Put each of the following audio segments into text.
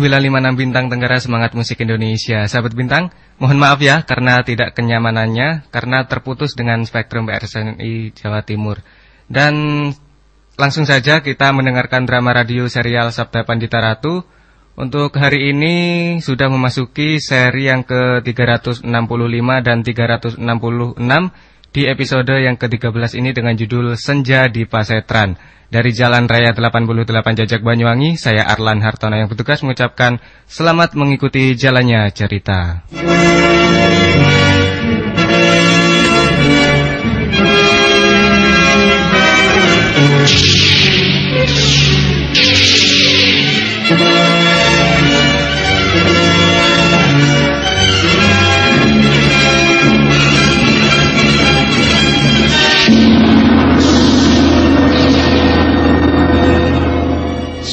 956 Bintang Tenggara Semangat Musik Indonesia. Sahabat Bintang, mohon maaf ya karena tidak kenyamanannya Karena terputus dengan spektrum RSNI Jawa Timur. Dan langsung saja kita mendengarkan drama radio serial Sabda Pandita Ratu. Untuk hari ini sudah memasuki seri yang ke-365 dan 366 Di episode yang ke-13 ini dengan judul Senja di Pasetran dari Jalan Raya 88 Jajak Banyuwangi, saya Arlan Hartono yang bertugas mengucapkan selamat mengikuti jalannya cerita.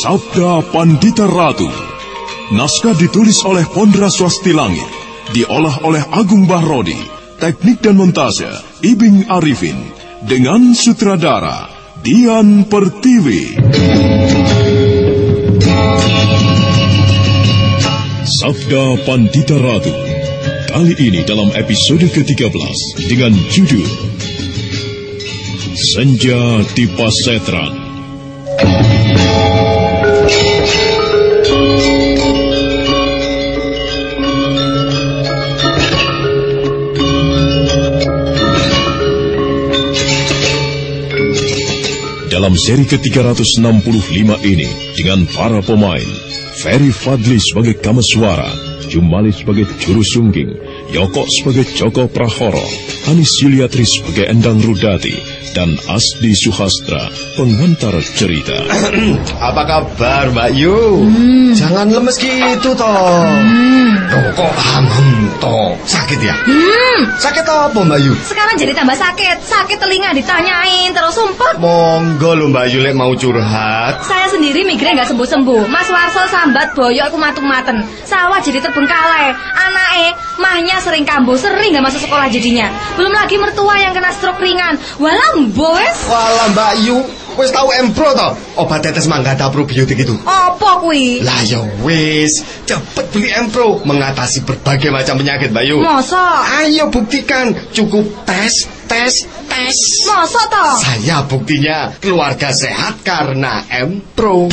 Sabda Pandita Ratu. Naskah ditulis oleh Pondra Swasti Langit Diolah oleh Agung Bahrodi Teknik dan montase Ibing Arifin Dengan sutradara Dian Pertiwi. Sabda Pandita Ratu. Kali ini dalam episode ke-13 Dengan judul Senja di Pasetran Dalam seri ke-365 ini, dengan para pemain, Ferry Fadli sebagai Kamaswara, Jumali sebagai Juru Sungging, Yoko sebagai Joko Prahoro, Anis Yuliatri sebagai Endang Rudati, dan Asdi Suhastra, pengantar cerita. Apa kabar Mbak Yu? Hmm. Jangan lemes gitu toh. Hmm. Loh, kok hamem toh? Sakit ya? Hmm. Sakit apa Mbak Yu? Sekarang jadi tambah sakit. Sakit telinga ditanyain terus sumpah. Monggo lho Mbak Yu lek mau curhat. Saya sendiri migrain nggak sembuh-sembuh. Mas Warso sambat boyok aku matung maten. Sawah jadi terbengkalai. Anake mahnya sering kambuh, sering gak masuk sekolah jadinya. Belum lagi mertua yang kena stroke ringan. Walam, boes. Walah Mbak Yu, wis tahu Empro to? Obat tetes manggata probiotik itu. Apa kui? Lah ya wis, cepet beli Empro mengatasi berbagai macam penyakit Mbak Yu. Masa? Ayo buktikan, cukup tes, tes, tes. Masa toh? Saya buktinya keluarga sehat karena Empro.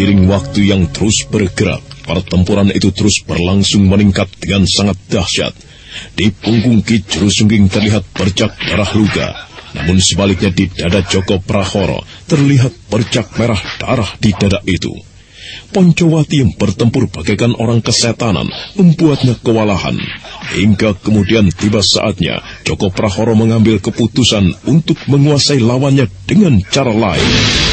Seiring waktu yang terus bergerak, pertempuran itu terus berlangsung meningkat dengan sangat dahsyat. Di punggung Ki Jurusungking terlihat bercak darah luka, namun sebaliknya di dada Joko Prahoro terlihat bercak merah darah di dada itu. Poncowati yang bertempur bagaikan orang kesetanan membuatnya kewalahan. Hingga kemudian tiba saatnya Joko Prahoro mengambil keputusan untuk menguasai lawannya dengan cara lain.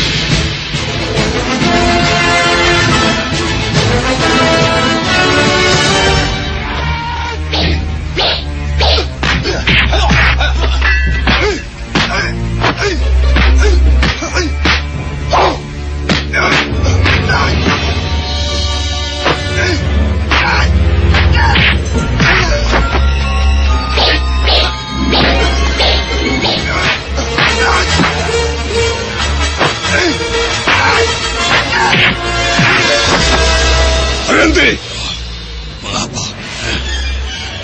Mengapa?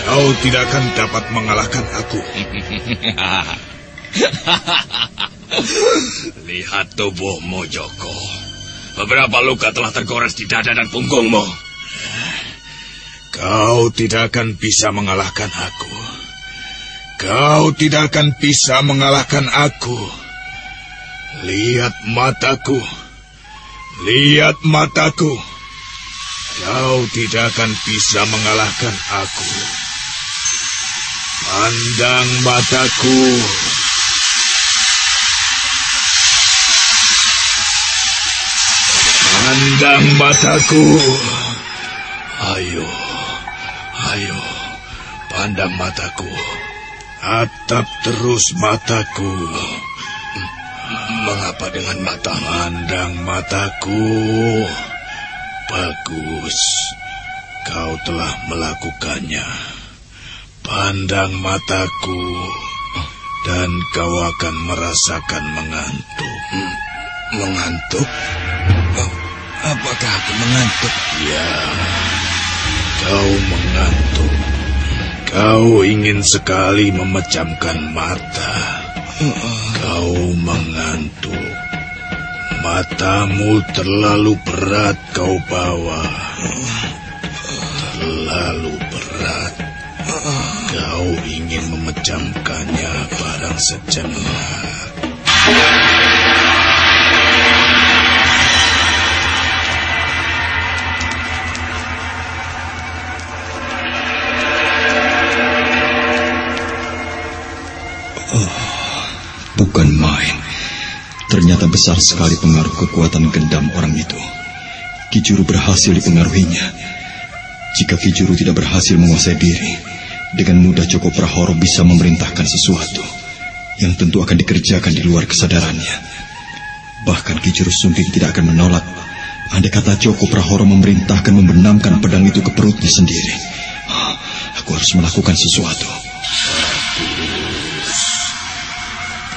Kau tidak akan dapat mengalahkan aku. Lihat tubuhmu, Joko. Beberapa luka telah tergores di dada dan punggungmu. Kau tidak akan bisa mengalahkan aku. Kau tidak akan bisa mengalahkan aku. Lihat mataku. Lihat mataku. Kau tidak akan bisa mengalahkan aku. Pandang mataku. Pandang mataku. Ayo, ayo, pandang mataku. Atap terus mataku. Mengapa dengan mata? Pandang mataku. Bagus. Kau telah melakukannya. Pandang mataku. Dan kau akan merasakan mengantuk. Mengantuk? Oh, apakah aku mengantuk? Ya, kau mengantuk. Kau ingin sekali memejamkan mata. Kau mengantuk. Matamu terlalu berat kau bawa. Terlalu berat. Kau ingin memejamkannya barang sejenak. Bukan main. Ternyata besar sekali pengaruh kekuatan gendam orang itu. Kijuru berhasil dipengaruhinya. Jika Kijuru tidak berhasil menguasai diri, dengan mudah Joko Prahoro bisa memerintahkan sesuatu yang tentu akan dikerjakan di luar kesadarannya. Bahkan Kijuru Sungging tidak akan menolak andai kata Joko Prahoro memerintahkan membenamkan pedang itu ke perutnya sendiri. Aku harus melakukan sesuatu.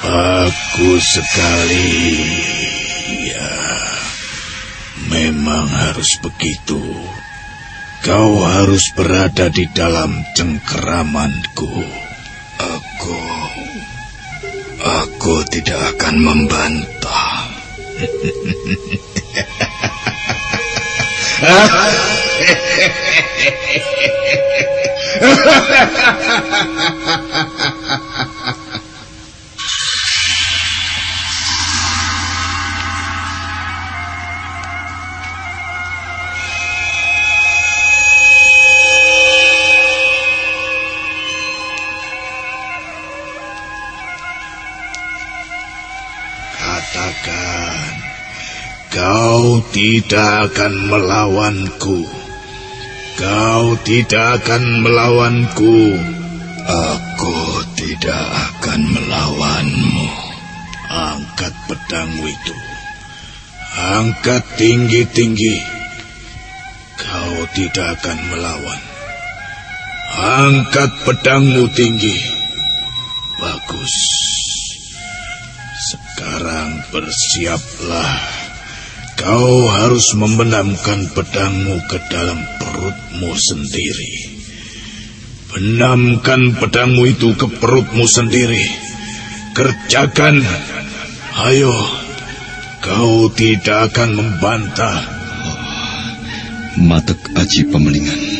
Bagus sekali. Ya, memang harus begitu. Kau harus berada di dalam cengkeramanku. Aku... Aku tidak akan membantah. tidak akan melawanku. Kau tidak akan melawanku. Aku tidak akan melawanmu. Angkat pedangmu itu. Angkat tinggi-tinggi. Kau tidak akan melawan. Angkat pedangmu tinggi. Bagus. Sekarang bersiaplah. Kau harus membenamkan pedangmu ke dalam perutmu sendiri. Benamkan pedangmu itu ke perutmu sendiri. Kerjakan. Ayo. Kau tidak akan membantah. Matek Aji Pemelingan.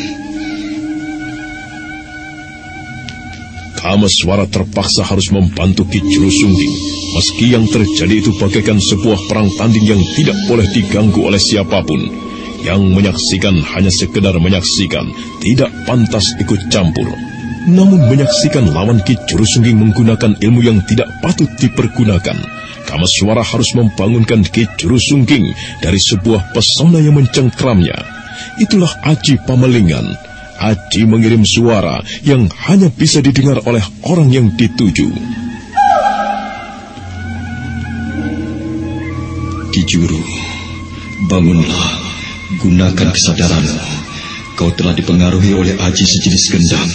Kamaswara terpaksa harus membantu Ki Sungging. Meski yang terjadi itu bagaikan sebuah perang tanding yang tidak boleh diganggu oleh siapa pun. Yang menyaksikan hanya sekedar menyaksikan, tidak pantas ikut campur. Namun menyaksikan lawan Ki Sungging menggunakan ilmu yang tidak patut dipergunakan. Kamaswara harus membangunkan Ki Sungging dari sebuah pesona yang mencengkramnya. Itulah Aji Pamelingan Aji mengirim suara yang hanya bisa didengar oleh orang yang dituju. Kijuru, bangunlah, gunakan kesadaranmu. Kau telah dipengaruhi oleh Aji sejenis gendam.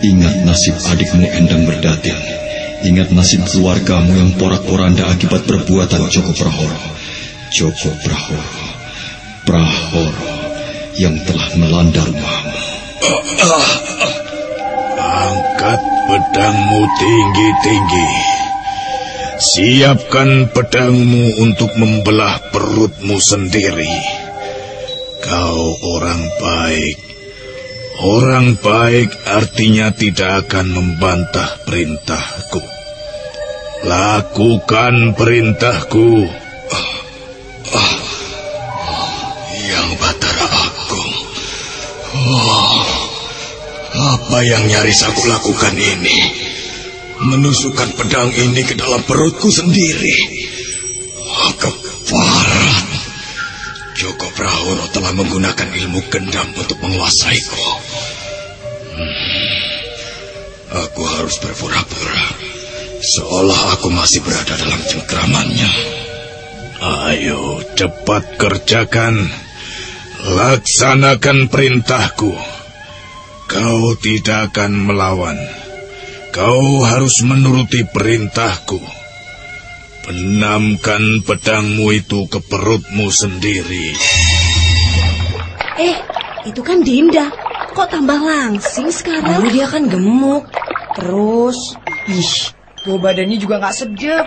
Ingat nasib adikmu Endang Berdatin. Ingat nasib keluargamu yang porak-poranda akibat perbuatan Joko Prahoro. Joko Prahoro. Prahoro yang telah melanda rumahmu. Angkat pedangmu tinggi-tinggi. Siapkan pedangmu untuk membelah perutmu sendiri. Kau orang baik. Orang baik artinya tidak akan membantah perintahku. Lakukan perintahku. Ah, ah, Apa yang nyaris aku lakukan ini? Menusukkan pedang ini ke dalam perutku sendiri. Oh, keparat. Joko Prahoro telah menggunakan ilmu gendam untuk menguasaiku. Hmm. Aku harus berpura-pura. Seolah aku masih berada dalam cengkramannya. Ayo, cepat kerjakan. Laksanakan perintahku. Kau tidak akan melawan. Kau harus menuruti perintahku. Benamkan pedangmu itu ke perutmu sendiri. Eh, itu kan Dinda. Kok tambah langsing sekarang? Dulu dia kan gemuk. Terus, ih, Bau badannya juga gak sedap.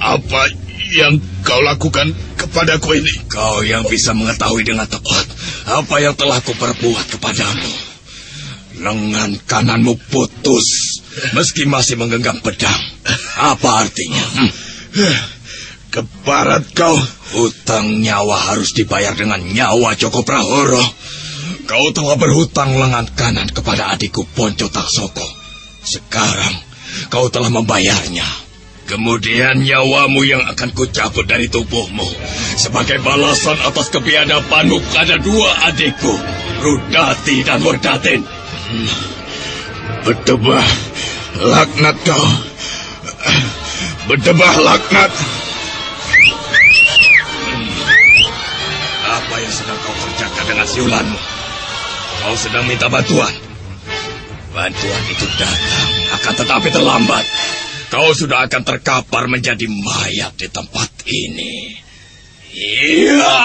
Apa yang kau lakukan kepadaku ini? Kau yang bisa mengetahui dengan tepat apa yang telah kuperbuat kepadamu. Lengan kananmu putus, meski masih menggenggam pedang. Apa artinya? Hmm? Keparat kau. Hutang nyawa harus dibayar dengan nyawa Joko Prahoro. Kau telah berhutang lengan kanan kepada adikku Ponco Taksoko. Sekarang kau telah membayarnya. Kemudian nyawamu yang akan kucabut dari tubuhmu sebagai balasan atas kebiadabanmu pada dua adikku, Rudati dan Murdatin. Hmm. Betebah, laknat kau. Berdebah laknat. Apa yang sedang kau kerjakan dengan siulanmu? Kau sedang minta bantuan. Bantuan itu datang, akan tetapi terlambat. Kau sudah akan terkapar menjadi mayat di tempat ini. Iya.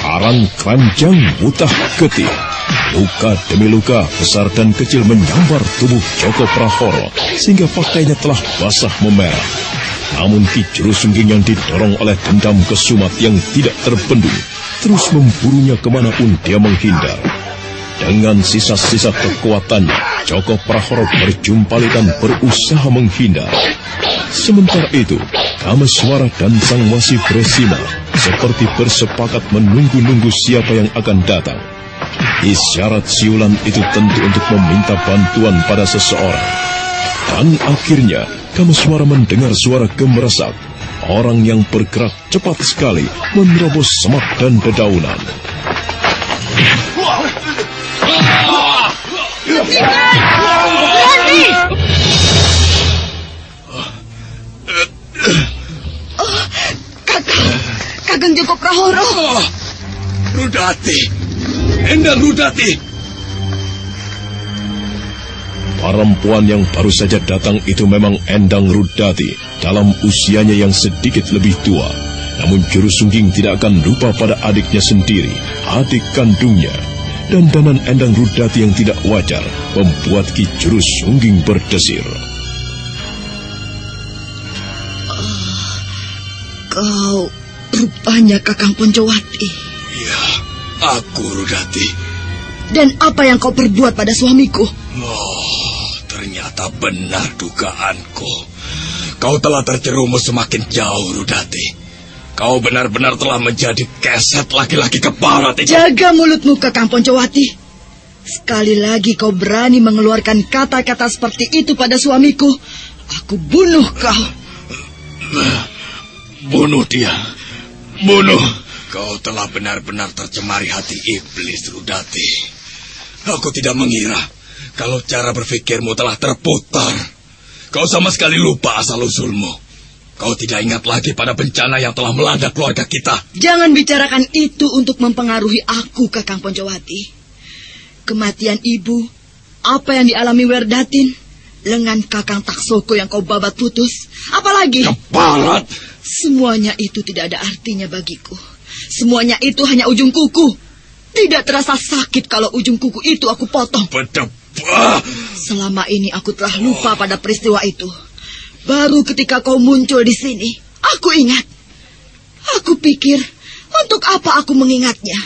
Karang keranjang mutah getih. Luka demi luka besar dan kecil menyambar tubuh Joko Prahoro sehingga pakainya telah basah memerah. Namun Ki Juru Sungging yang didorong oleh dendam kesumat yang tidak terbendung terus memburunya ke mana pun dia menghindar. Dengan sisa-sisa kekuatannya, Joko Prahoro berjumpali dan berusaha menghindar. Sementara itu, Kameswara dan Sang Wasi Bresima seperti bersepakat menunggu-nunggu siapa yang akan datang. Isyarat siulan itu tentu untuk meminta bantuan pada seseorang. Dan akhirnya, Kameswara mendengar suara gemeresak. Orang yang bergerak cepat sekali menerobos semak dan dedaunan. Oh, kakak, kakang Joko Prahoro. Oh, Rudati, Endang Rudati. Perempuan yang baru saja datang itu memang Endang Rudati dalam usianya yang sedikit lebih tua. Namun Juru Sungging tidak akan lupa pada adiknya sendiri, adik kandungnya. Dan danan Endang Rudati yang tidak wajar membuat Ki Juru Sungging berdesir. Kau rupanya Kakang Poncowati. Ya, aku Rudati. Dan apa yang kau perbuat pada suamiku? Oh, ternyata benar dugaanku. Kau telah terjerumus semakin jauh, Rudati. Kau benar-benar telah menjadi keset laki-laki keparat itu. Jaga mulutmu, Kakang Poncowati. Sekali lagi kau berani mengeluarkan kata-kata seperti itu pada suamiku. Aku bunuh kau. Bunuh dia. Bunuh. Kau telah benar-benar tercemari hati iblis, Rudati. Aku tidak mengira kalau cara berpikirmu telah terputar. Kau sama sekali lupa asal-usulmu. Kau tidak ingat lagi pada bencana yang telah melanda keluarga kita. Jangan bicarakan itu untuk mempengaruhi aku, Kakang Poncowati. Kematian ibu, apa yang dialami Werdatin, lengan Kakang Taksoko yang kau babat putus, apalagi... Keparat! Semuanya itu tidak ada artinya bagiku. Semuanya itu hanya ujung kuku. Tidak terasa sakit kalau ujung kuku itu aku potong. Berdebah! Selama ini aku telah lupa pada peristiwa itu. Baru ketika kau muncul di sini, aku ingat. Aku pikir, untuk apa aku mengingatnya?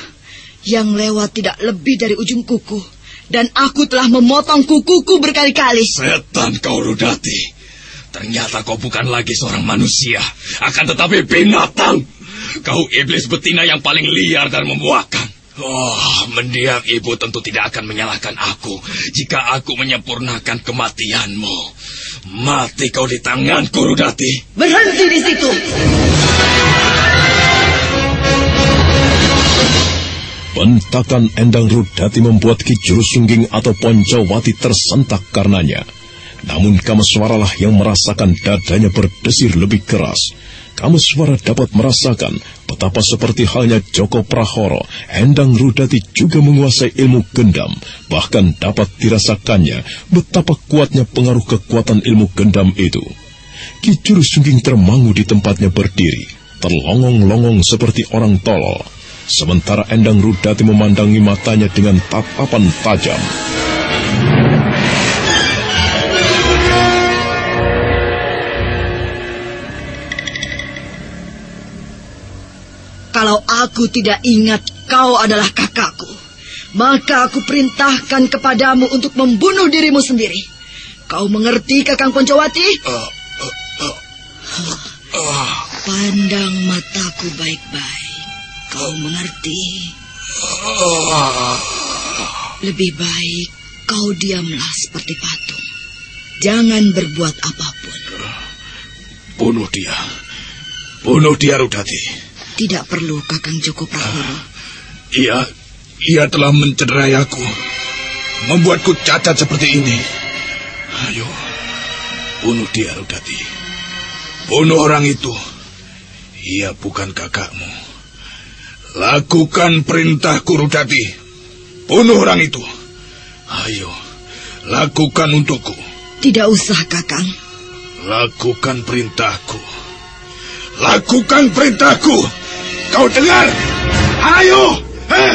Yang lewat tidak lebih dari ujung kuku. Dan aku telah memotong kukuku berkali-kali. Setan kau, Rudati. Ternyata kau bukan lagi seorang manusia. Akan tetapi binatang. Kau iblis betina yang paling liar dan membuahkan. Oh, mendiang ibu tentu tidak akan menyalahkan aku jika aku menyempurnakan kematianmu. Mati kau di tanganku, Rudati. Berhenti di situ. Bentakan Endang Rudati membuat Ki Juru Sungging atau Poncowati tersentak karenanya. Namun Kameswaralah yang merasakan dadanya berdesir lebih keras. Kameswara dapat merasakan betapa seperti halnya Joko Prahoro, Endang Rudati juga menguasai ilmu gendam. Bahkan dapat dirasakannya betapa kuatnya pengaruh kekuatan ilmu gendam itu. Ki Juru Sungging termangu di tempatnya berdiri, terlongong-longong seperti orang tolol. Sementara Endang Rudati memandangi matanya dengan tatapan tajam. Aku tidak ingat kau adalah kakakku, maka aku perintahkan kepadamu untuk membunuh dirimu sendiri. Kau mengerti, Kakang Poncowati? Uh, uh, uh, Pandang mataku baik-baik. Kau mengerti? Lebih baik kau diamlah seperti patung. Jangan berbuat apa pun. Bunuh dia. Bunuh dia, Rudati. Tidak perlu, Kakang Joko Prahoro. Ia, ia telah mencederai aku. membuatku cacat seperti ini. Ayo, bunuh dia, Rudati. Bunuh orang itu. Ia bukan kakakmu. Lakukan perintahku, Rudati. Bunuh orang itu. Ayo, lakukan untukku. Tidak usah, Kakang. Lakukan perintahku. Lakukan perintahku. Kau dengar? Ayo! Eh!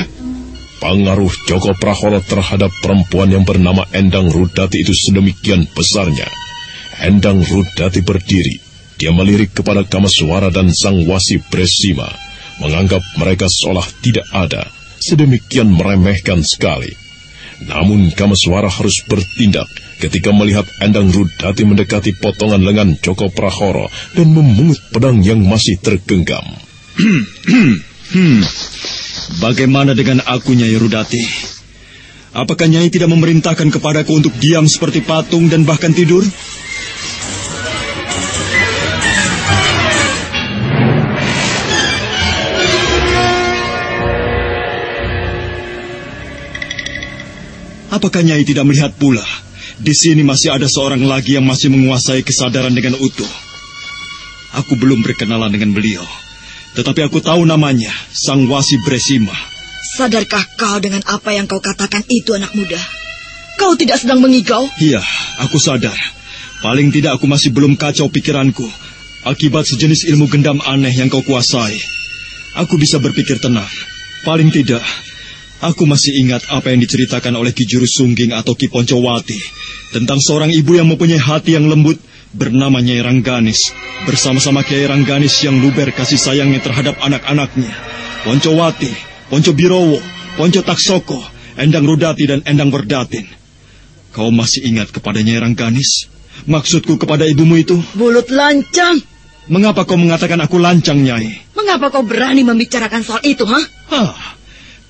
Pengaruh Joko Prahoro terhadap perempuan yang bernama Endang Rudati itu sedemikian besarnya. Endang Rudati berdiri. Dia melirik kepada Kamaswara dan Sang Wasi Bresima, menganggap mereka seolah tidak ada, sedemikian meremehkan sekali. Namun Kamaswara harus bertindak ketika melihat Endang Rudati mendekati potongan lengan Joko Prahoro dan memungut pedang yang masih tergenggam. Hmm. Bagaimana dengan aku, Nyai Rudati? Apakah Nyai tidak memerintahkan kepadaku untuk diam seperti patung dan bahkan tidur? Apakah Nyai tidak melihat pula? Di sini masih ada seorang lagi yang masih menguasai kesadaran dengan utuh. Aku belum berkenalan dengan beliau. Tetapi aku tahu namanya, Sang Wasi Bresima. Sadarkah kau dengan apa yang kau katakan itu anak muda? Kau tidak sedang mengigau? Iya, aku sadar. Paling tidak aku masih belum kacau pikiranku. Akibat sejenis ilmu gendam aneh yang kau kuasai. Aku bisa berpikir tenang. Paling tidak, aku masih ingat apa yang diceritakan oleh Ki Juru Sungging atau Ki Poncowati tentang seorang ibu yang mempunyai hati yang lembut bernama Nyai Rangganis bersama-sama Kiai Rangganis yang luber kasih sayangnya terhadap anak-anaknya. Poncowati, Ponco Birowo, Ponco Taksoko, Endang Rudati dan Endang Berdatin. Kau masih ingat kepada Nyai Rangganis? Maksudku kepada ibumu itu? Bulut lancang. Mengapa kau mengatakan aku lancang, Nyai? Mengapa kau berani membicarakan soal itu, ha? Hah,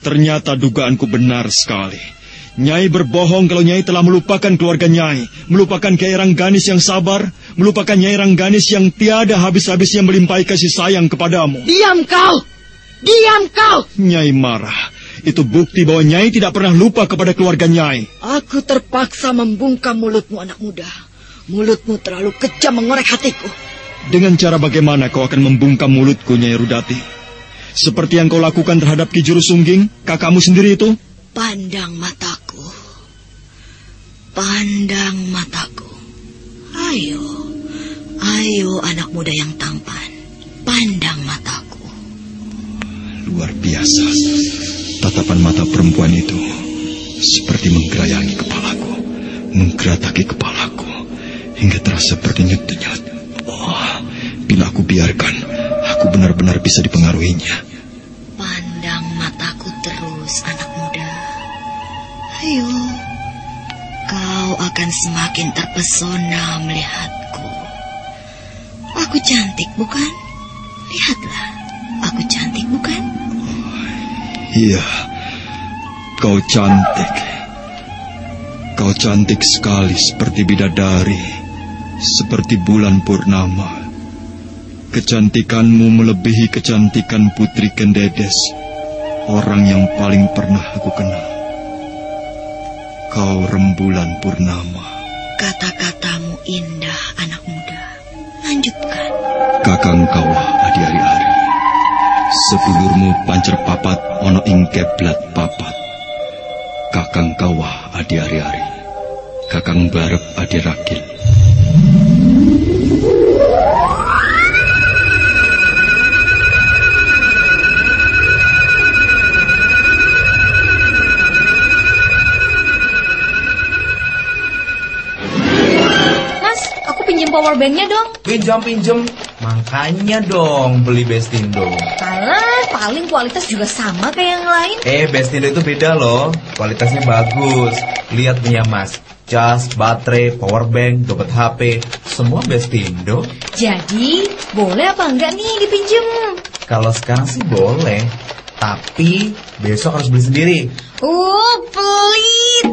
ternyata dugaanku benar sekali. Nyai berbohong kalau Nyai telah melupakan keluarga Nyai, melupakan Kiai Rangganis yang sabar, melupakan Nyai Rangganis yang tiada habis-habisnya melimpahi kasih sayang kepadamu. Diam kau! Diam kau! Nyai marah. Itu bukti bahwa Nyai tidak pernah lupa kepada keluarga Nyai. Aku terpaksa membungkam mulutmu, anak muda. Mulutmu terlalu kejam mengorek hatiku. Dengan cara bagaimana kau akan membungkam mulutku, Nyai Rudati? Seperti yang kau lakukan terhadap Ki Juru Sungging, kakakmu sendiri itu? Pandang mataku. Pandang mataku. Ayo. Ayo anak muda yang tampan. Pandang mataku. Luar biasa. Tatapan mata perempuan itu seperti menggerayangi kepalaku. Menggerataki kepalaku. Hingga terasa berdenyut-denyut. Oh, bila aku biarkan, aku benar-benar bisa dipengaruhinya. Pandang mataku terus, anak Ayo, kau akan semakin terpesona melihatku. Aku cantik, bukan? Lihatlah, aku cantik, bukan? Iya, kau cantik. Kau cantik sekali seperti bidadari, seperti bulan purnama. Kecantikanmu melebihi kecantikan Putri Kendedes, orang yang paling pernah aku kenal. Kau rembulan purnama. Kata-katamu indah, anak muda. Lanjutkan. Kakang kawah adi ari-ari. Sedulurmu pancer papat ono ing keblat papat. Kakang kawah adi ari-ari. Kakang barep adi rakil. Powerbanknya dong. Pinjam-pinjem. Makanya dong beli Bestindo. Kalah, paling kualitas juga sama kayak yang lain. Eh, Bestindo itu beda loh. Kualitasnya bagus. Lihat punya mas. Cas, baterai, powerbank, dompet HP, semua Bestindo. Jadi, boleh apa enggak nih dipinjem? Kalau sekarang sih boleh. Tapi besok harus beli sendiri. Oh, pelit.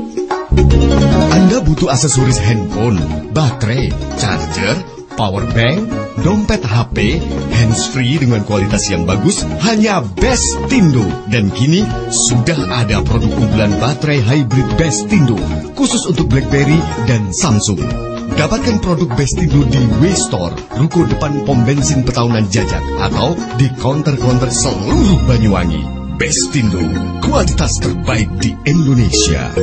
Anda butuh aksesoris handphone, baterai, charger, power bank, dompet HP, handsfree dengan kualitas yang bagus hanya Bestindo. Dan kini sudah ada produk unggulan baterai hybrid Bestindo khusus untuk BlackBerry dan Samsung. Dapatkan produk Bestindo di W-Store, ruko depan pom bensin Petaunan Jajak, atau di counter-counter seluruh Banyuwangi. Bestindo, kualitas terbaik di Indonesia.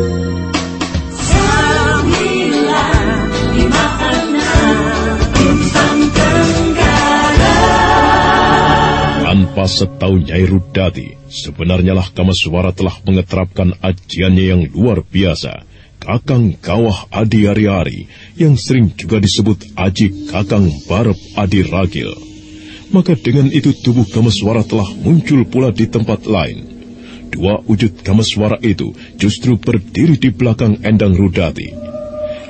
Tanpa setahu Nyai Rudati, sebenarnya lah Kamaswara telah mengeterapkan ajiannya yang luar biasa. Kakang Kawah Adi Ari-Ari, yang sering juga disebut Aji Kakang Barep Adi Ragil. Maka dengan itu tubuh Kamaswara telah muncul pula di tempat lain. Dua wujud Kamaswara itu justru berdiri di belakang Endang Rudati.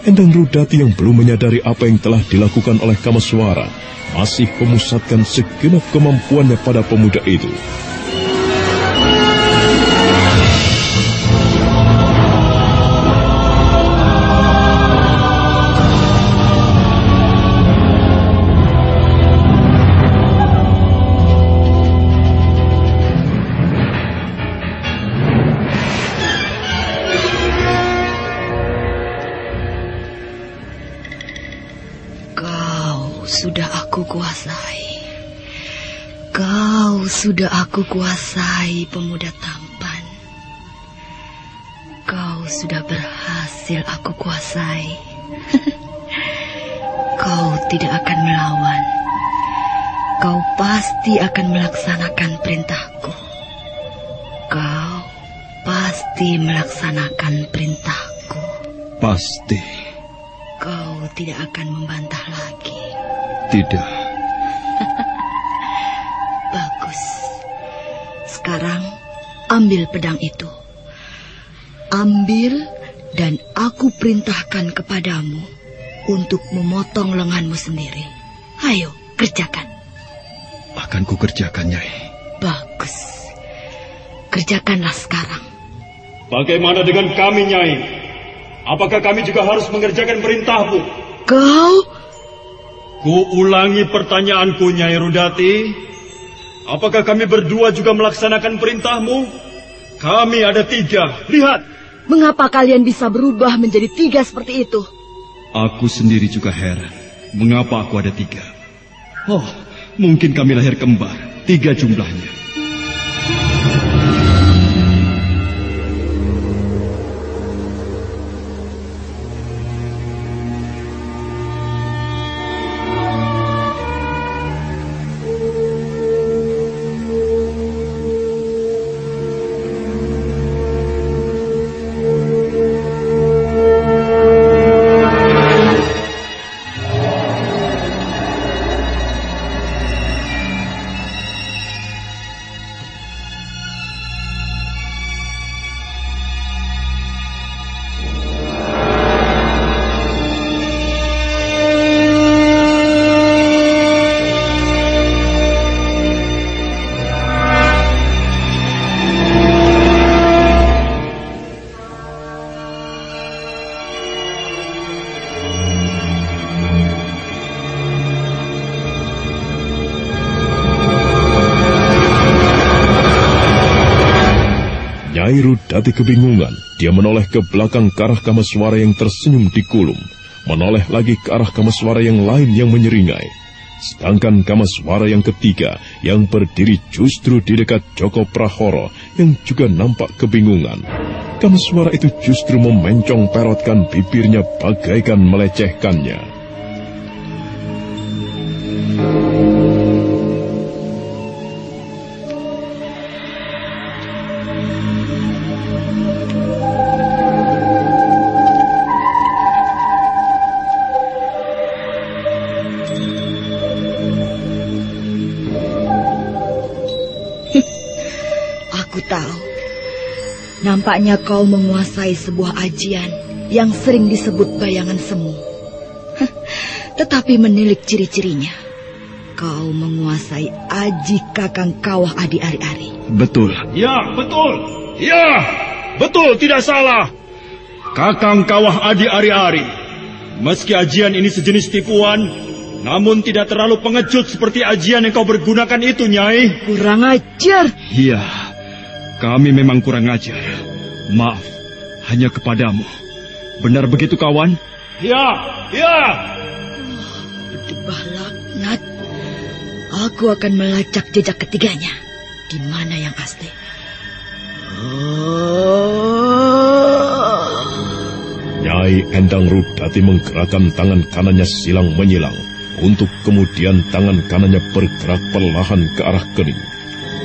Endang Rudati yang belum menyadari apa yang telah dilakukan oleh Kamaswara masih memusatkan segenap kemampuannya pada pemuda itu. Sudah aku kuasai pemuda tampan. Kau sudah berhasil aku kuasai. Kau tidak akan melawan. Kau pasti akan melaksanakan perintahku. Kau pasti melaksanakan perintahku. Pasti. Kau tidak akan membantah lagi. Tidak. Sekarang ambil pedang itu. Ambil dan aku perintahkan kepadamu untuk memotong lenganmu sendiri. Ayo, kerjakan. Akan ku kerjakan, Nyai. Bagus. Kerjakanlah sekarang. Bagaimana dengan kami, Nyai? Apakah kami juga harus mengerjakan perintahmu? Kau? Ku ulangi pertanyaanku, Nyai Rudati. Apakah kami berdua juga melaksanakan perintahmu? Kami ada tiga. Lihat. Mengapa kalian bisa berubah menjadi tiga seperti itu? Aku sendiri juga heran. Mengapa aku ada tiga? Oh, mungkin kami lahir kembar. Tiga jumlahnya. Kebingungan, dia menoleh ke belakang ke arah Kamaswara yang tersenyum di kulum, menoleh lagi ke arah Kamaswara yang lain yang menyeringai. Sedangkan Kamaswara yang ketiga yang berdiri justru di dekat Joko Prahoro yang juga nampak kebingungan. Kamaswara itu justru memencong perotkan bibirnya bagaikan melecehkannya. Nampaknya kau menguasai sebuah ajian yang sering disebut bayangan semu. Tetapi menilik ciri-cirinya, kau menguasai aji kakang kawah adi ari-ari. Betul. Ya, betul. Ya, betul, tidak salah. Kakang kawah adi ari-ari. Meski ajian ini sejenis tipuan, Namun tidak terlalu pengecut seperti ajian yang kau bergunakan itu, Nyai. Kurang ajar. Iya, kami memang kurang ajar. Maaf, hanya kepadamu. Benar begitu, kawan? Ya, ya. Berdebah laknat. Aku akan melacak jejak ketiganya. Di mana yang asli? Nyai Endang Rudati menggerakkan tangan kanannya silang menyilang untuk kemudian tangan kanannya bergerak perlahan ke arah kening.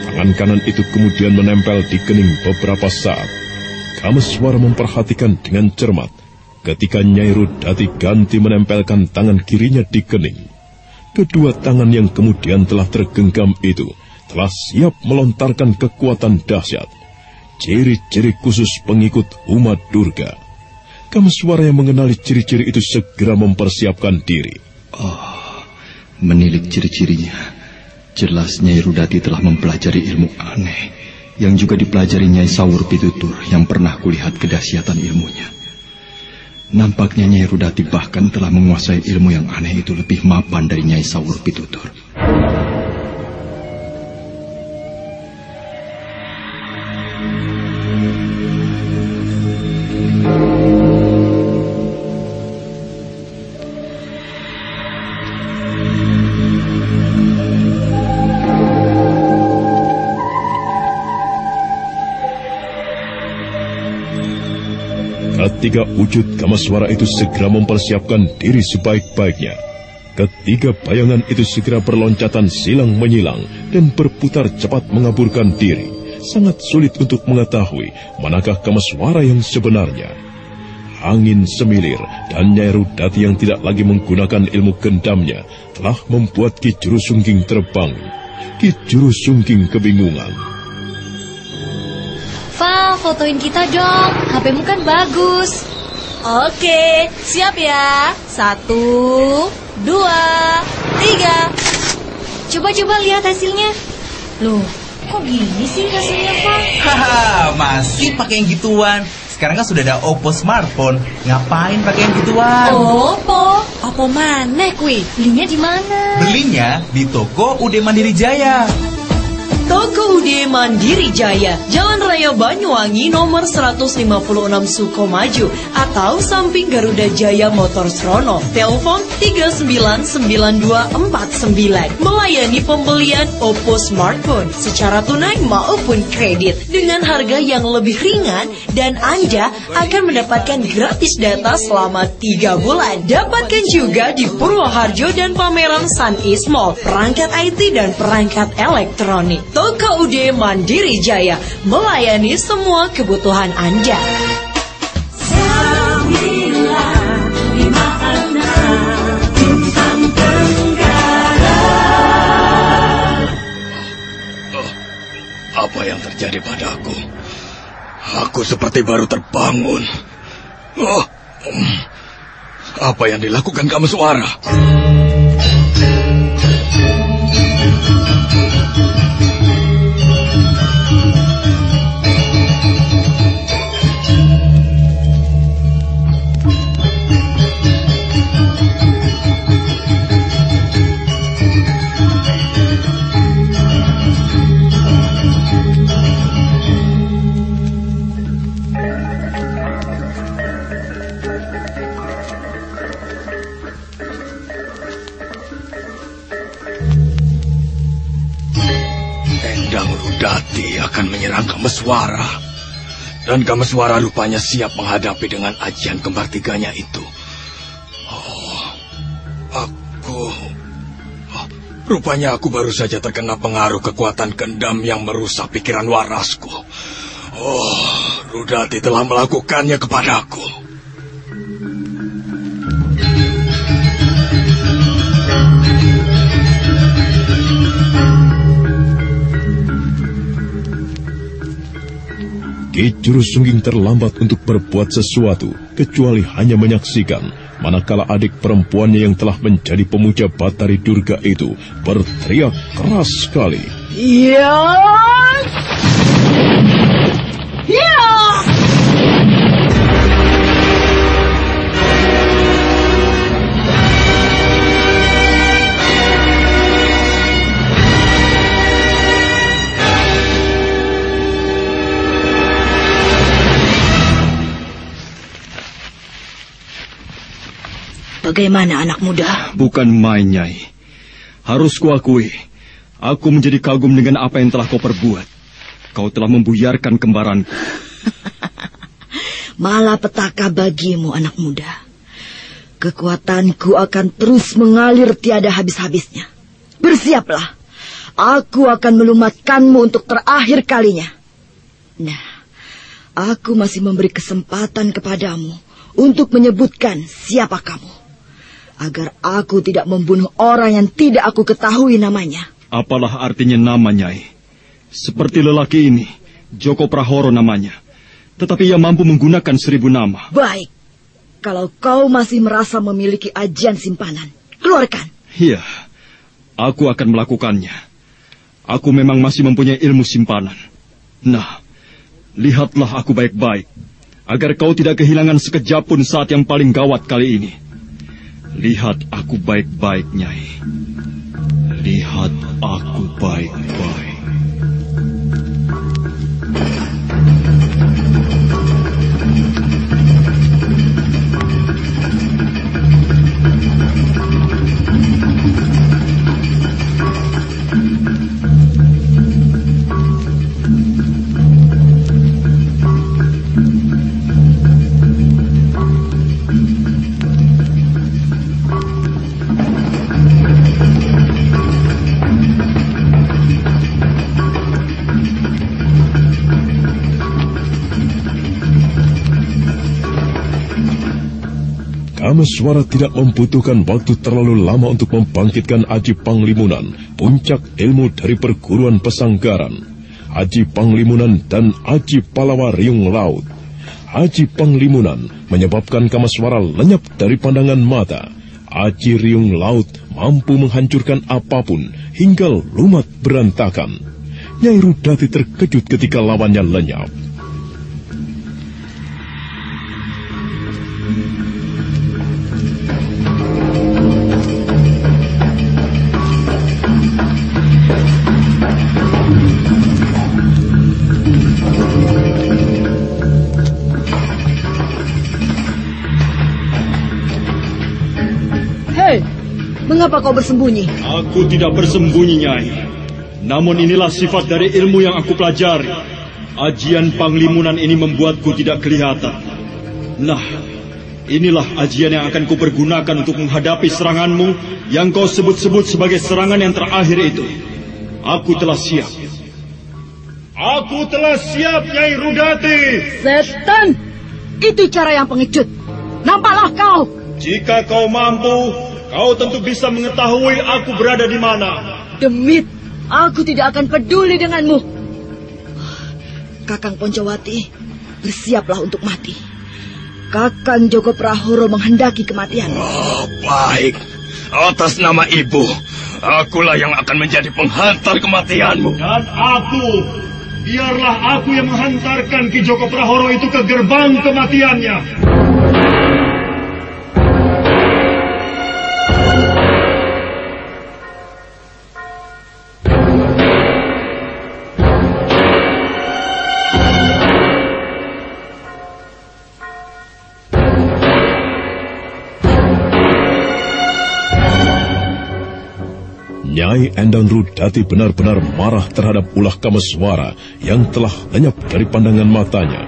Tangan kanan itu kemudian menempel di kening beberapa saat. Kameswara memperhatikan dengan cermat ketika Nyai Rudati ganti menempelkan tangan kirinya di kening. Kedua tangan yang kemudian telah tergenggam itu telah siap melontarkan kekuatan dahsyat. Ciri-ciri khusus pengikut umat Durga. Kameswara yang mengenali ciri-ciri itu segera mempersiapkan diri. Oh, menilik ciri-cirinya. Jelas Nyai Rudati telah mempelajari ilmu aneh yang juga dipelajari Nyai Sawur Pitutur yang pernah kulihat kedahsyatan ilmunya. Nampaknya Nyai Rudati bahkan telah menguasai ilmu yang aneh itu lebih mapan dari Nyai Sawur Pitutur. Ketiga wujud Kamaswara itu segera mempersiapkan diri sebaik-baiknya. Ketiga bayangan itu segera berloncatan silang menyilang dan berputar cepat mengaburkan diri. Sangat sulit untuk mengetahui manakah Kamaswara yang sebenarnya. Angin semilir dan Nyai Rudati yang tidak lagi menggunakan ilmu gendamnya telah membuat Ki Juru Sungging terbang. Ki Juru Sungging kebingungan. Fotoin kita dong. HPmu kan bagus. Oke, siap ya. Satu, dua, tiga. Coba-coba lihat hasilnya. Loh, kok gini sih hasilnya, Val? Haha, masih pakai yang gituan. Sekarang kan sudah ada Oppo smartphone. Ngapain pakai yang gituan? Oppo? Oppo mana, kui? Belinya di mana? Belinya di toko Ude Mandiri Jaya. Toko UD Mandiri Jaya, Jalan Raya Banyuwangi nomor 156 Sukomaju atau samping Garuda Jaya Motor Srono. Telepon 399249. Melayani pembelian Oppo smartphone secara tunai maupun kredit dengan harga yang lebih ringan dan Anda akan mendapatkan gratis data selama 3 bulan. Dapatkan juga di Purwoharjo dan pameran Sun East Mall, perangkat IT dan perangkat elektronik. Toko UD Mandiri Jaya melayani semua kebutuhan Anda. Apa yang terjadi padaku? Aku seperti baru terbangun. Oh, hmm. apa yang dilakukan kamu suara? Akan menyerang Kameswara. Dan Kameswara rupanya siap menghadapi dengan ajian kembar tiganya itu. Oh, aku... oh, rupanya aku baru saja terkena pengaruh kekuatan kendam yang merusak pikiran warasku. Oh, Rudati telah melakukannya kepadaku. Ki Juru Sungging terlambat untuk berbuat sesuatu, kecuali hanya menyaksikan manakala adik perempuannya yang telah menjadi pemuja Batari Durga itu berteriak keras sekali. Ya. Ya. Bagaimana anak muda? Bukan main, Nyai. Harus kuakui, aku menjadi kagum dengan apa yang telah kau perbuat. Kau telah membuyarkan kembaranku. Malah petaka bagimu, anak muda. Kekuatanku akan terus mengalir tiada habis-habisnya. Bersiaplah. Aku akan melumatkanmu untuk terakhir kalinya. Nah, aku masih memberi kesempatan kepadamu untuk menyebutkan siapa kamu. Agar aku tidak membunuh orang yang tidak aku ketahui namanya. Apalah artinya nama, Nyai? Seperti lelaki ini, Joko Prahoro namanya. Tetapi ia mampu menggunakan seribu nama. Baik. Kalau kau masih merasa memiliki ajian simpanan, keluarkan. Iya, aku akan melakukannya. Aku memang masih mempunyai ilmu simpanan. Nah, lihatlah aku baik-baik, agar kau tidak kehilangan sekejap pun saat yang paling gawat kali ini. Lihat aku baik-baik, Nyai. Lihat aku baik-baik. Kameswara tidak membutuhkan waktu terlalu lama untuk membangkitkan Aji Panglimunan, puncak ilmu dari perguruan pesanggaran. Aji Panglimunan dan Aji Palawa Riung Laut. Aji Panglimunan menyebabkan Kameswara lenyap dari pandangan mata. Aji Riung Laut mampu menghancurkan apa pun hingga lumat berantakan. Nyai Rudati terkejut ketika lawannya lenyap. Mengapa kau bersembunyi? Aku tidak bersembunyi, Nyai. Namun inilah sifat dari ilmu yang aku pelajari. Ajian panglimunan ini membuatku tidak kelihatan. Nah, inilah ajian yang akan kupergunakan untuk menghadapi seranganmu yang kau sebut-sebut sebagai serangan yang terakhir itu. Aku telah siap. Aku telah siap, Nyai Rudati. Setan! Itu cara yang pengecut. Nampaklah kau. Jika kau mampu, Kau tentu bisa mengetahui aku berada di mana. Demit, aku tidak akan peduli denganmu. Kakang Poncowati, bersiaplah untuk mati. Kakang Joko Prahoro menghendaki kematian. Oh, baik. Atas nama ibu, akulah yang akan menjadi penghantar kematianmu. Dan aku, biarlah aku yang menghantarkan Ki Joko Prahoro itu ke gerbang kematiannya. Nyai Endang Rudati benar-benar marah terhadap ulah Kameswara yang telah lenyap dari pandangan matanya.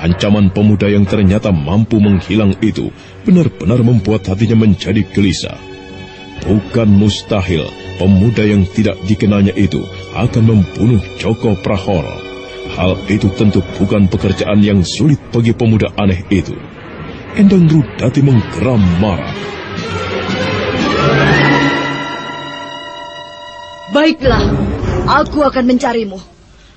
Ancaman pemuda yang ternyata mampu menghilang itu benar-benar membuat hatinya menjadi gelisah. Bukan mustahil pemuda yang tidak dikenalnya itu akan membunuh Joko Prahoro. Hal itu tentu bukan pekerjaan yang sulit bagi pemuda aneh itu. Endang Rudati menggeram marah. Baiklah, aku akan mencarimu.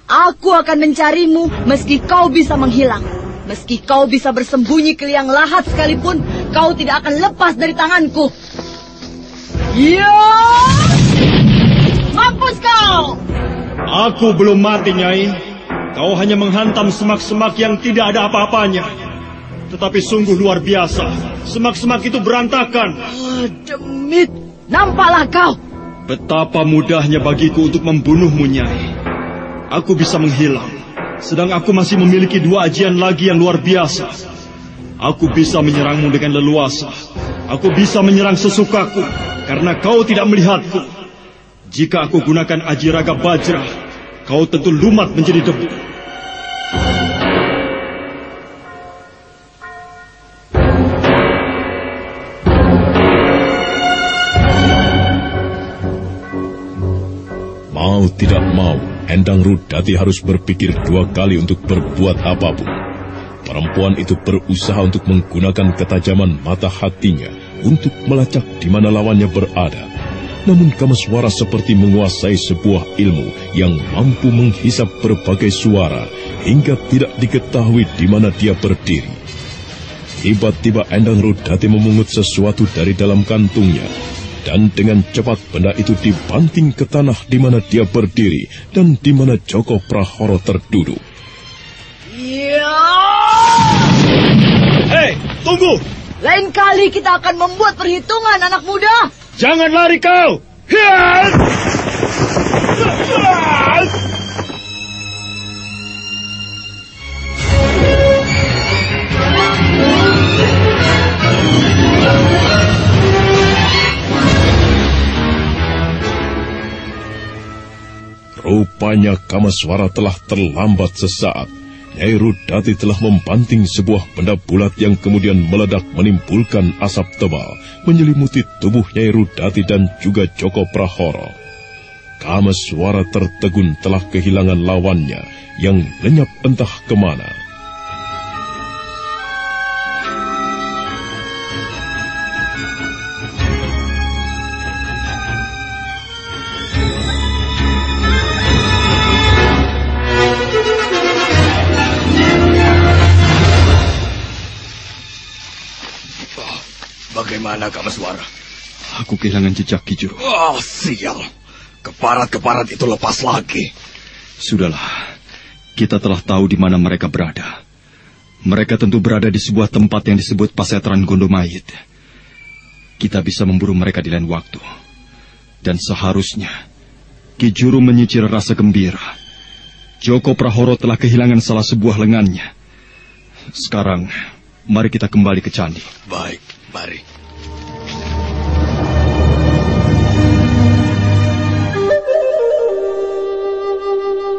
Aku akan mencarimu meski kau bisa menghilang. Meski kau bisa bersembunyi ke liang lahat sekalipun, kau tidak akan lepas dari tanganku. Ya! Mampus kau! Aku belum mati, Nyai. Kau hanya menghantam semak-semak yang tidak ada apa-apanya. Tetapi sungguh luar biasa. Semak-semak itu berantakan. Oh, demit, nampaklah kau. Betapa mudahnya bagiku untuk membunuhmu, Nyai. Aku bisa menghilang, sedang aku masih memiliki dua ajian lagi yang luar biasa. Aku bisa menyerangmu dengan leluasa, Aku bisa menyerang sesukaku karena kau tidak melihatku. Jika aku gunakan Ajiraga Bajra, kau tentu lumat menjadi debu. Mau tidak mau, Endang Rudati harus berpikir dua kali untuk berbuat apa pun. Perempuan itu berusaha untuk menggunakan ketajaman mata hatinya untuk melacak di mana lawannya berada. Namun Kamaswara seperti menguasai sebuah ilmu yang mampu menghisap berbagai suara hingga tidak diketahui di mana dia berdiri. Tiba-tiba Endang Rudati memungut sesuatu dari dalam kantungnya dan dengan cepat benda itu dibanting ke tanah di mana dia berdiri dan di mana Joko Prahoro terduduk. Hei, tunggu! Lain kali kita akan membuat perhitungan, anak muda. Jangan lari kau! Hiat! Rupanya Kamaswara telah terlambat sesaat. Nyai Rudati telah membanting sebuah benda bulat yang kemudian meledak menimbulkan asap tebal, menyelimuti tubuh Nyai Rudati dan juga Joko Prahoro. Kamaswara tertegun telah kehilangan lawannya yang lenyap entah ke mana. Bagaimana Kamaswara? Aku kehilangan jejak Kijuru. Oh, sial. Keparat-keparat itu lepas lagi. Sudahlah, kita telah tahu di mana mereka berada. Mereka tentu berada di sebuah tempat yang disebut Pasetran Gondomayit. Kita bisa memburu mereka di lain waktu. Dan seharusnya, Kijuru menyicil rasa gembira. Joko Prahoro telah kehilangan salah sebuah lengannya. Sekarang, mari kita kembali ke Candi. Baik, mari.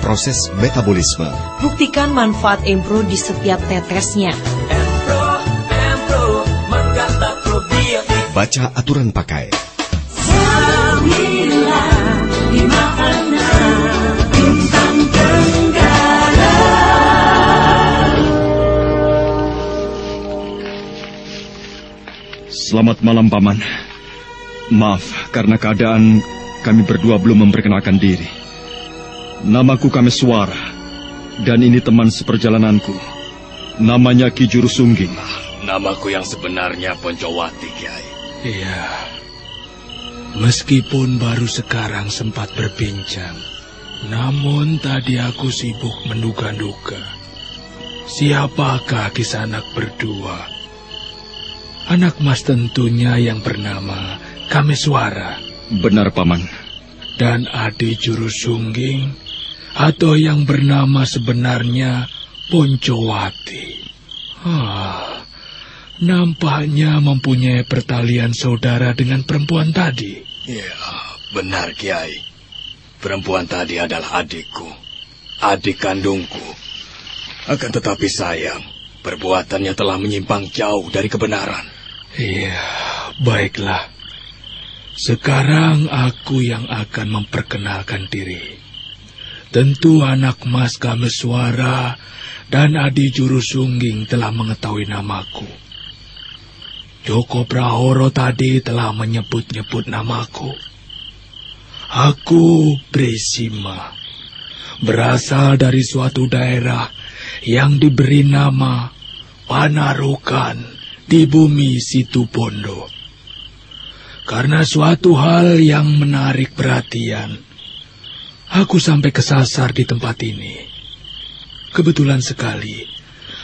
proses metabolisme. Buktikan manfaat Empro di setiap tetesnya. Baca aturan pakai. Selamat malam, Paman. Maaf, karena keadaan kami berdua belum memperkenalkan diri. Namaku Kameswara, dan ini teman seperjalananku. Namanya Ki Juru Sungging. Namaku yang sebenarnya Poncowati, Kiai. Iya. Meskipun baru sekarang sempat berbincang, namun tadi aku sibuk menduga-duga. Siapakah kisanak berdua? Anak mas tentunya yang bernama Kameswara. Benar, Paman. Dan adik juru sungging atau yang bernama sebenarnya Poncowati. Ah, nampaknya mempunyai pertalian saudara dengan perempuan tadi. Ya, benar Kiai. Perempuan tadi adalah adikku, adik kandungku. Akan tetapi sayang, perbuatannya telah menyimpang jauh dari kebenaran. Iya, baiklah. Sekarang aku yang akan memperkenalkan diri. Tentu anak mas Kameswara dan Adi Juru Sungging telah mengetahui namaku. Joko Prahoro tadi telah menyebut-nyebut namaku. Aku Bresima, berasal dari suatu daerah yang diberi nama Panarukan di bumi Situbondo. Karena suatu hal yang menarik perhatian, aku sampai kesasar di tempat ini. Kebetulan sekali,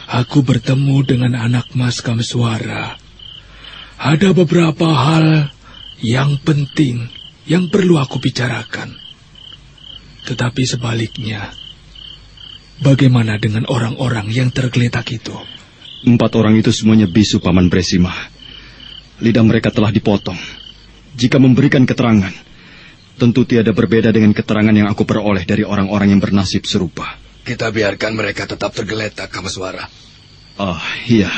aku bertemu dengan anak Mas Kameswara. Ada beberapa hal yang penting yang perlu aku bicarakan. Tetapi sebaliknya, bagaimana dengan orang-orang yang tergeletak itu? Empat orang itu semuanya bisu Paman Bresima. Lidah mereka telah dipotong. Jika memberikan keterangan, tentu tiada berbeda dengan keterangan yang aku peroleh dari orang-orang yang bernasib serupa. Kita biarkan mereka tetap tergeletak, Kamaswara. Oh, iya.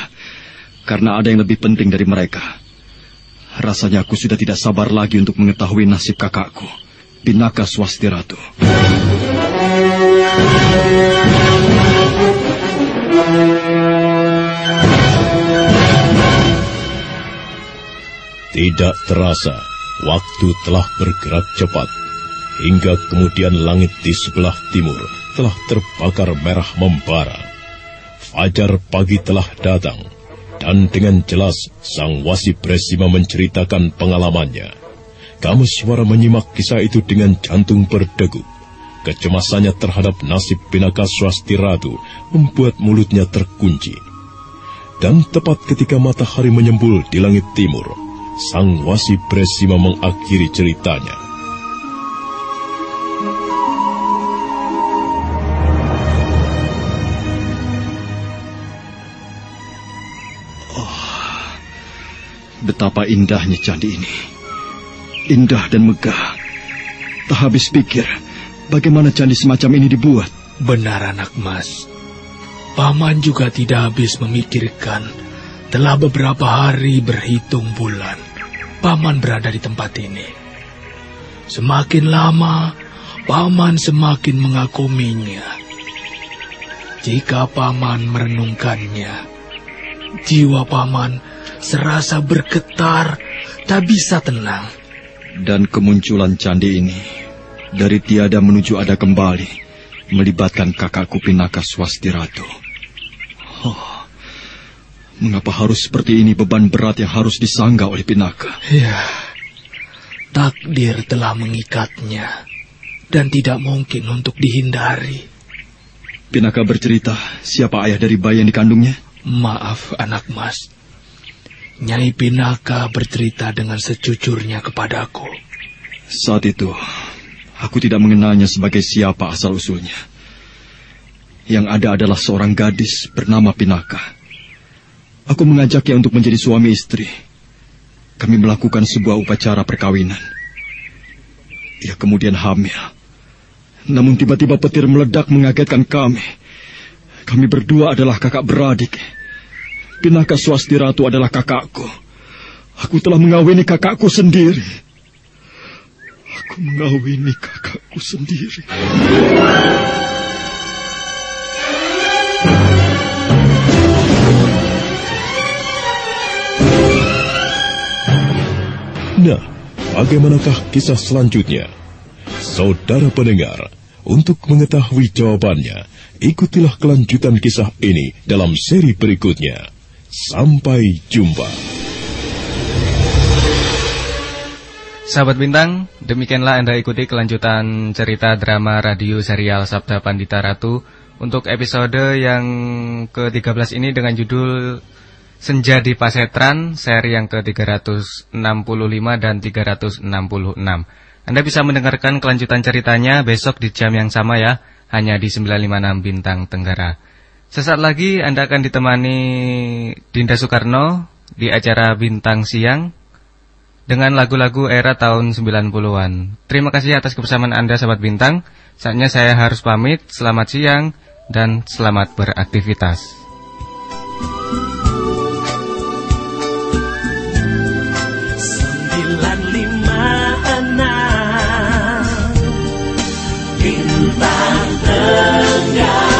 Karena ada yang lebih penting dari mereka. Rasanya aku sudah tidak sabar lagi untuk mengetahui nasib kakakku, Pinaka Swasti Ratu. Tidak terasa, waktu telah bergerak cepat. Hingga kemudian langit di sebelah timur telah terbakar merah membara. Fajar pagi telah datang, dan dengan jelas sang wasi Presima menceritakan pengalamannya. Kamu suara menyimak kisah itu dengan jantung berdegup. Kecemasannya terhadap nasib Pinaka Swasti Ratu membuat mulutnya terkunci. Dan tepat ketika matahari menyembul di langit timur, sang wasi Presima mengakhiri ceritanya. Oh, betapa indahnya candi ini. Indah dan megah. Tak habis pikir bagaimana candi semacam ini dibuat. Benar anak mas. Paman juga tidak habis memikirkan telah beberapa hari berhitung bulan. Paman berada di tempat ini. Semakin lama, Paman semakin mengakuminya. Jika Paman merenungkannya, jiwa Paman serasa bergetar, tak bisa tenang. Dan kemunculan candi ini, dari tiada menuju ada kembali, melibatkan kakakku Pinaka Swasti Ratu. Mengapa harus seperti ini beban berat yang harus disangga oleh Pinaka? Ya, takdir telah mengikatnya dan tidak mungkin untuk dihindari. Pinaka bercerita siapa ayah dari bayi yang dikandungnya? Maaf anak mas, Nyai Pinaka bercerita dengan secujurnya kepadaku. Saat itu, aku tidak mengenalnya sebagai siapa asal-usulnya. Yang ada adalah seorang gadis bernama Pinaka. Aku mengajaknya untuk menjadi suami istri. Kami melakukan sebuah upacara perkawinan. Ia kemudian hamil. Namun tiba-tiba petir meledak mengagetkan kami. Kami berdua adalah kakak beradik. Pinaka Swasti Ratu adalah kakakku. Aku telah mengawini kakakku sendiri. Aku mengawini kakakku sendiri. Nah, bagaimanakah kisah selanjutnya? Saudara pendengar, untuk mengetahui jawabannya, ikutilah kelanjutan kisah ini dalam seri berikutnya. Sampai jumpa. Sahabat Bintang, demikianlah Anda ikuti kelanjutan cerita drama radio serial Sabda Pandita Ratu untuk episode yang ke-13 ini dengan judul Senja di Pasetran, seri yang ke-365 dan 366. Anda bisa mendengarkan kelanjutan ceritanya besok di jam yang sama ya, hanya di 956 Bintang Tenggara. Sesaat lagi Anda akan ditemani Dinda Soekarno di acara Bintang Siang dengan lagu-lagu era tahun 90-an. Terima kasih atas kebersamaan Anda sahabat Bintang. Saatnya saya harus pamit. Selamat siang dan selamat beraktivitas. Enam Bintang Tenggara